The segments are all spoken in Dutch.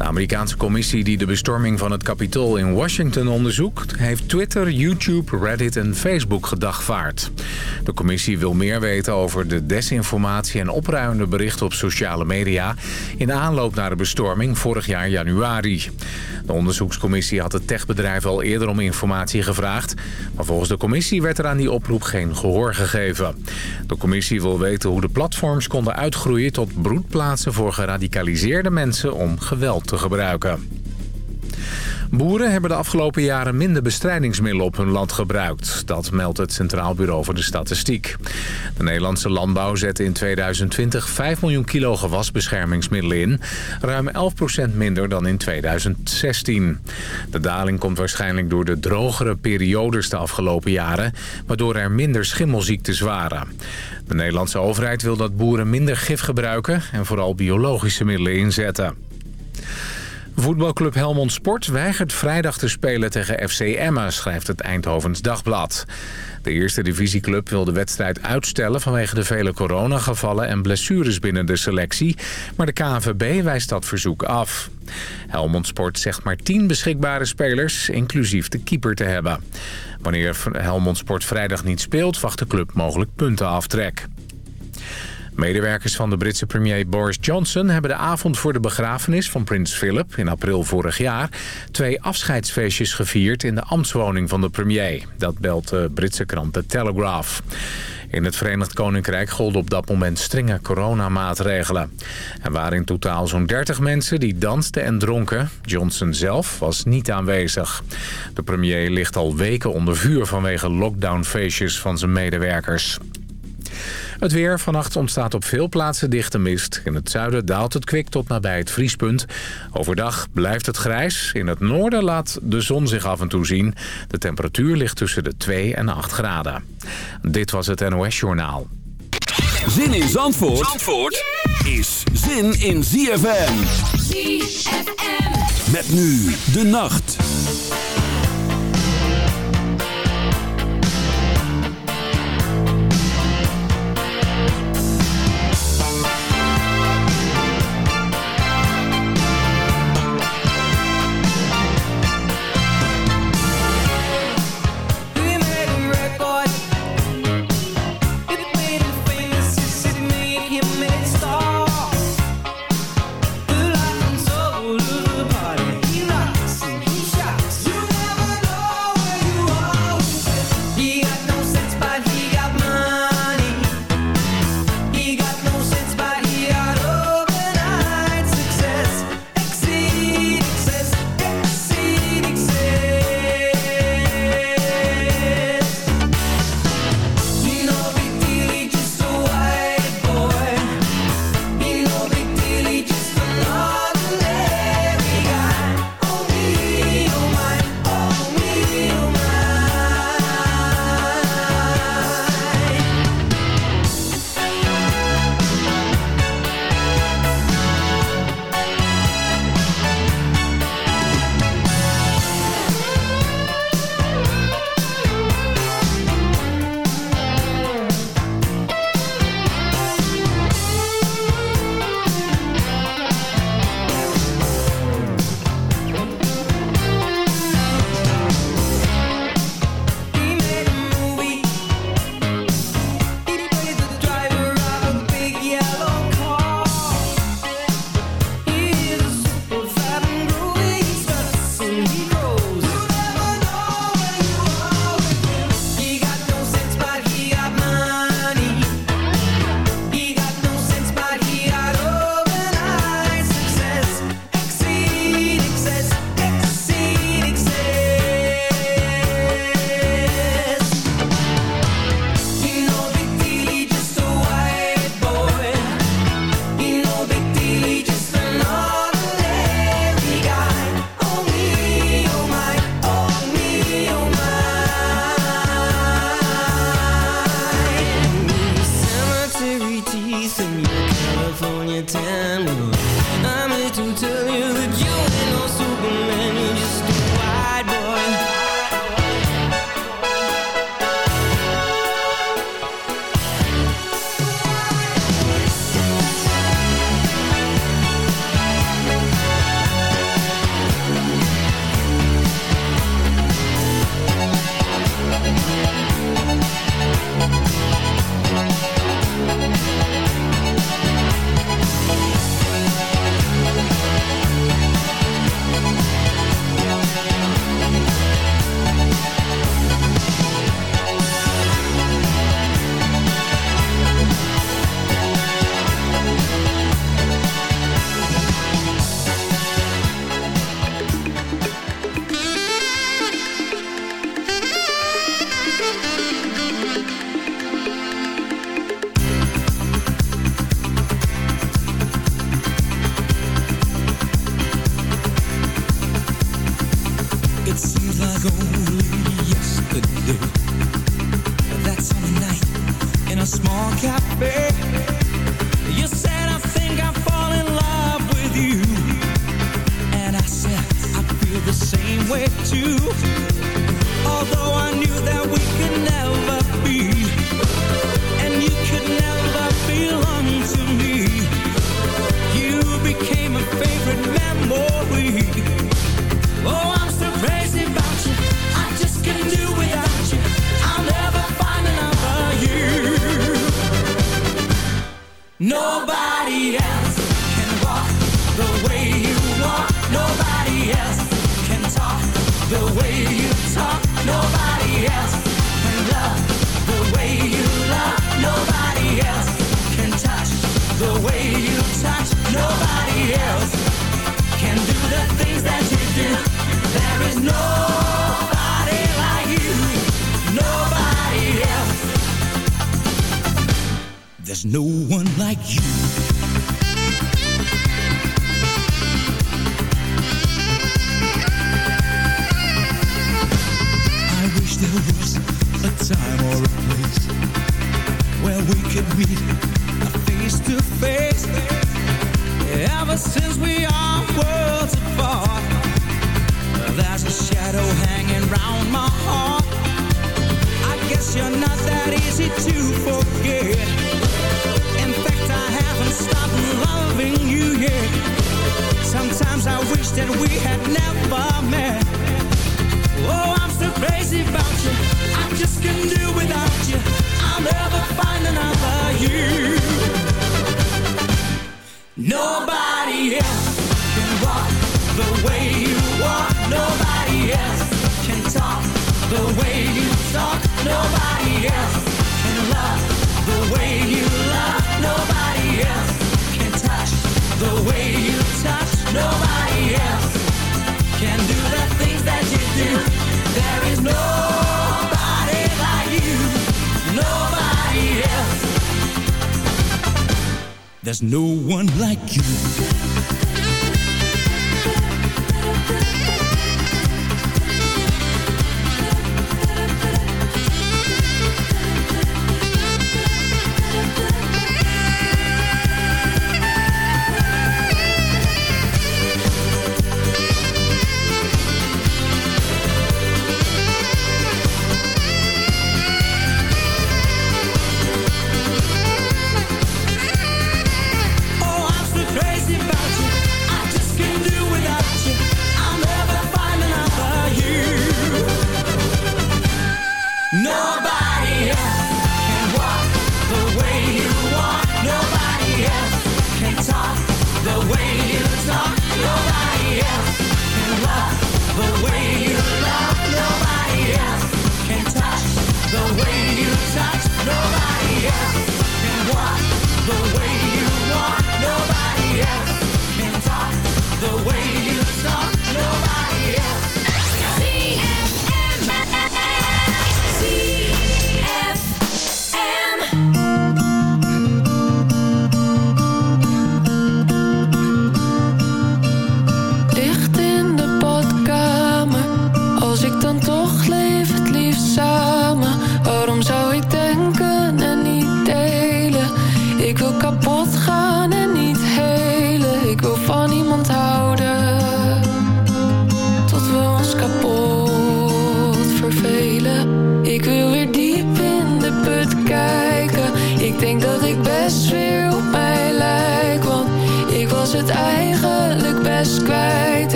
De Amerikaanse commissie die de bestorming van het Capitool in Washington onderzoekt... heeft Twitter, YouTube, Reddit en Facebook gedagvaard. De commissie wil meer weten over de desinformatie en opruimende berichten op sociale media... in aanloop naar de bestorming vorig jaar januari. De onderzoekscommissie had het techbedrijf al eerder om informatie gevraagd... maar volgens de commissie werd er aan die oproep geen gehoor gegeven. De commissie wil weten hoe de platforms konden uitgroeien tot broedplaatsen voor geradicaliseerde mensen om geweld te gebruiken. Boeren hebben de afgelopen jaren minder bestrijdingsmiddelen op hun land gebruikt. Dat meldt het Centraal Bureau voor de Statistiek. De Nederlandse landbouw zette in 2020 5 miljoen kilo gewasbeschermingsmiddelen in. Ruim 11% minder dan in 2016. De daling komt waarschijnlijk door de drogere periodes de afgelopen jaren... waardoor er minder schimmelziektes waren. De Nederlandse overheid wil dat boeren minder gif gebruiken... en vooral biologische middelen inzetten. Voetbalclub Helmond Sport weigert vrijdag te spelen tegen FC Emma, schrijft het Eindhovens Dagblad. De eerste divisieclub wil de wedstrijd uitstellen vanwege de vele coronagevallen en blessures binnen de selectie, maar de KNVB wijst dat verzoek af. Helmond Sport zegt maar 10 beschikbare spelers, inclusief de keeper te hebben. Wanneer Helmond Sport vrijdag niet speelt, wacht de club mogelijk puntenaftrek. Medewerkers van de Britse premier Boris Johnson hebben de avond voor de begrafenis van prins Philip in april vorig jaar twee afscheidsfeestjes gevierd in de ambtswoning van de premier. Dat belt de Britse krant The Telegraph. In het Verenigd Koninkrijk golden op dat moment strenge coronamaatregelen. Er waren in totaal zo'n 30 mensen die dansten en dronken. Johnson zelf was niet aanwezig. De premier ligt al weken onder vuur vanwege lockdownfeestjes van zijn medewerkers. Het weer. Vannacht ontstaat op veel plaatsen dichte mist. In het zuiden daalt het kwik tot nabij het vriespunt. Overdag blijft het grijs. In het noorden laat de zon zich af en toe zien. De temperatuur ligt tussen de 2 en 8 graden. Dit was het NOS Journaal. Zin in Zandvoort, Zandvoort is zin in ZFM. ZFM. Met nu de nacht.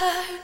turn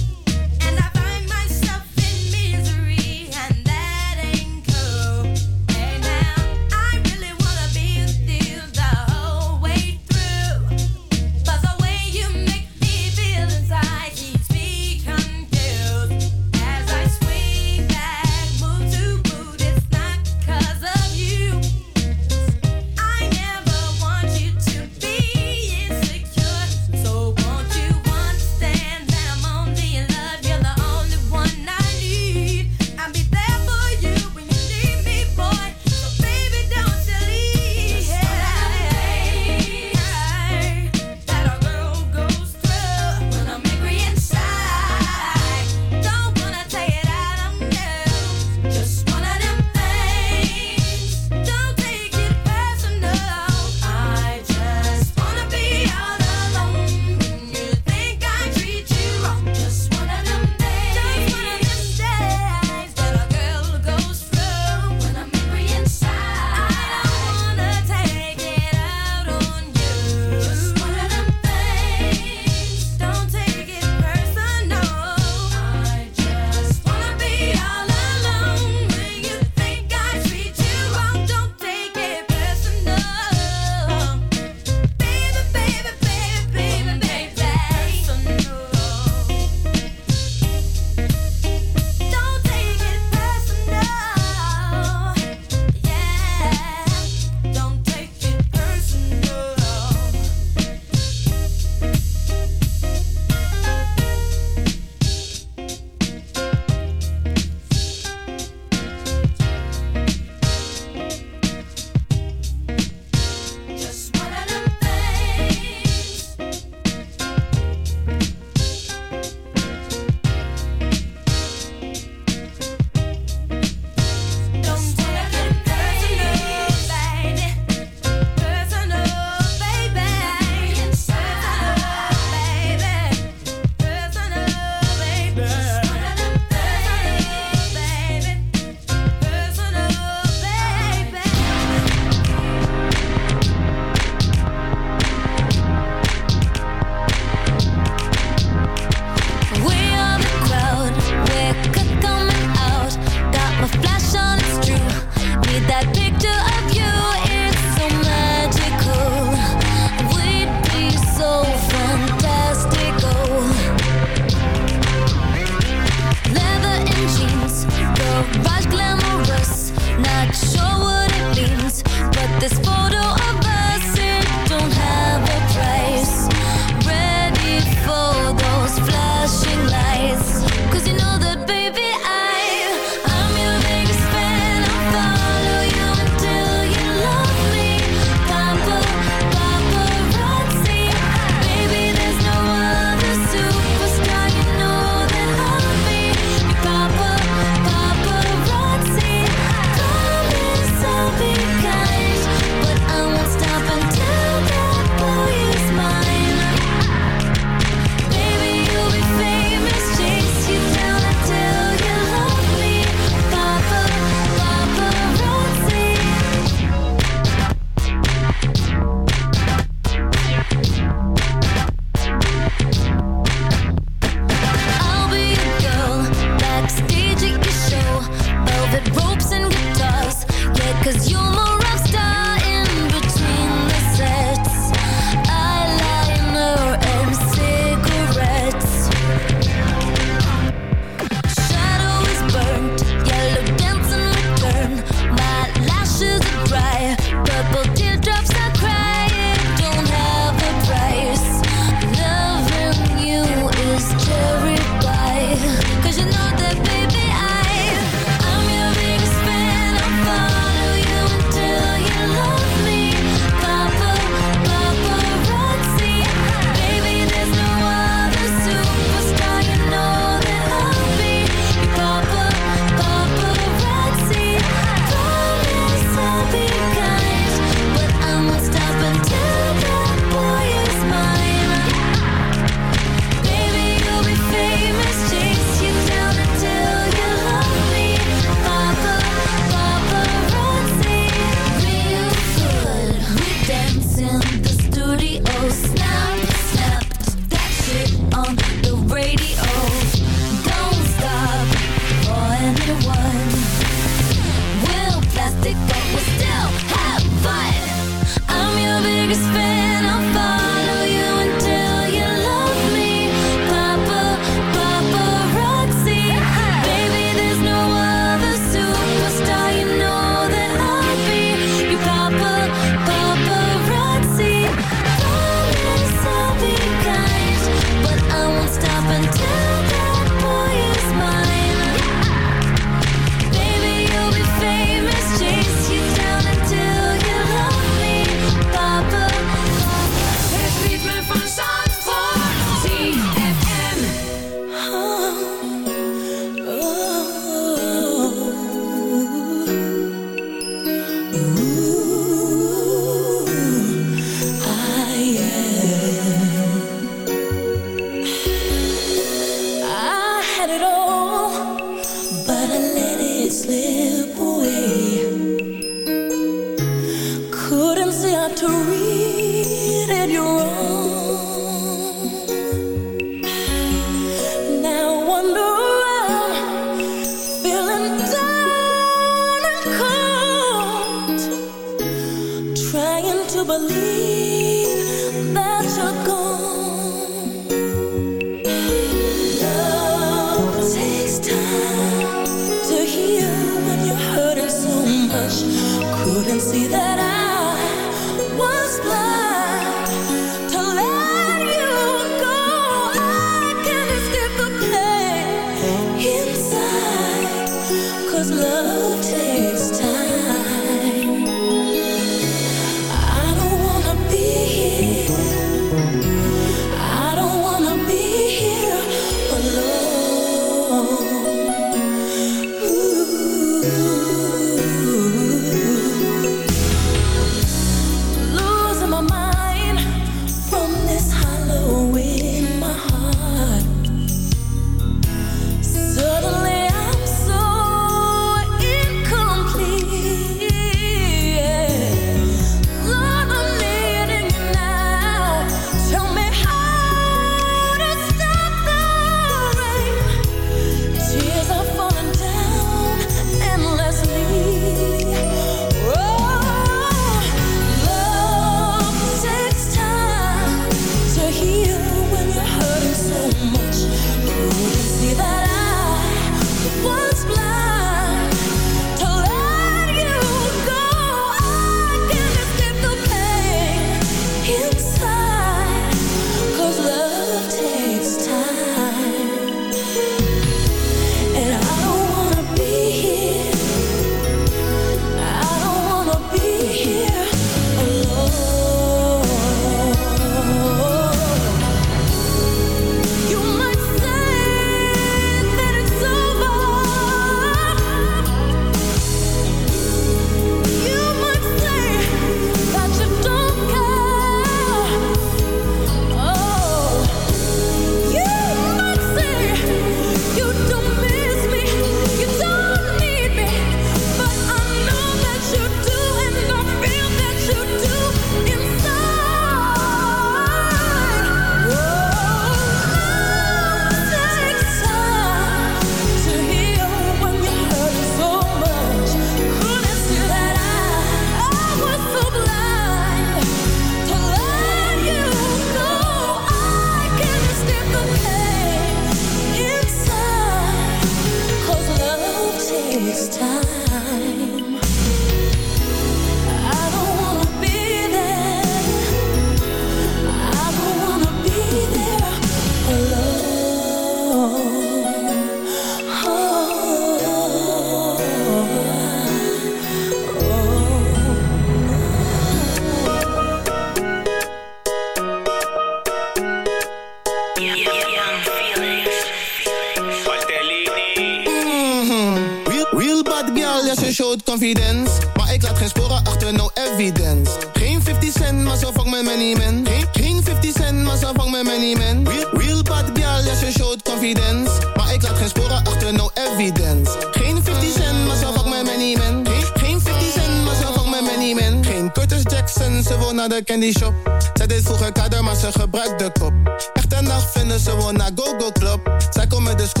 evidence. Maar ik laat geen sporen achter, no evidence. Geen 50 cent, maar zo vang mijn money man. Geen, geen 50 cent, maar zo vang mijn money man. Real, real bad girl, yes, you showed confidence. Maar ik laat geen sporen achter, no evidence. Geen 50 cent, maar zo vang mijn money man. Geen, geen 50 cent, maar zo vang mijn money man. Geen Curtis Jackson, ze wonen naar de candy shop. Zij deed vroeger kader, maar ze gebruikt de kop. Echt en nacht vinden ze wonen naar Go Go Club. Zij komen de school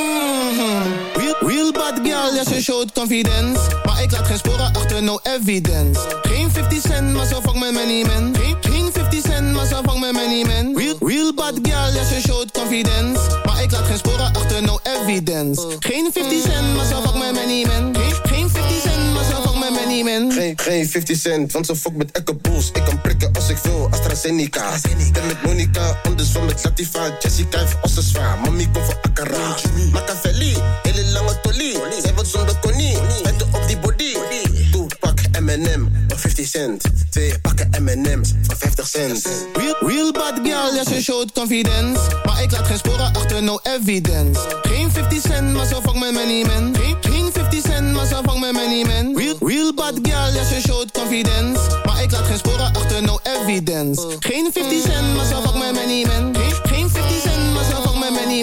Mm real, bad girl, ja, ze confidence. Maar ik laat geen sporen achter, no evidence. Geen 50 cent, maar zo vang met many men. Geen, geen 50 cent, maar zo vang met many men. Real, real bad girl, ja, ze showt confidence. Maar ik laat geen sporen achter, no evidence. Geen 50 cent, maar zo vang met many men. Geen, geen 50 cent, want ze fuck met Echo Bulls. Ik kan prikken als ik wil, AstraZeneca. AstraZeneca. met Monica, andersom met Latifa. Jessica heeft ze zwaar, mami komt voor Akara. Machiavelli, hele lange tolie. Zij wat zonder konie, met op die body. Doe, pak M&M, 50 cent. Twee pakken M&M's, voor 50 cent. Real, real bad girl, ja ze showt confidence. Maar ik laat geen sporen achter, no evidence. Geen 50 cent, maar zo fuck met many men. Geen, geen 50 cent, maar zo fuck met many men. Real, real bad girl, ja ze showt confidence. Maar ik laat geen sporen achter, no evidence. Geen 50 cent, maar zo fuck met many men. Geen, geen 50 cent, maar zo fuck met many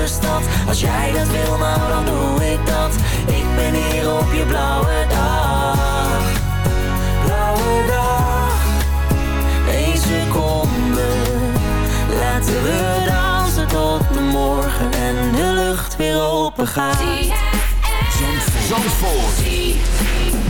de stad. Als jij dat wil, nou dan doe ik dat. Ik ben hier op je blauwe open gaat Zandvoort.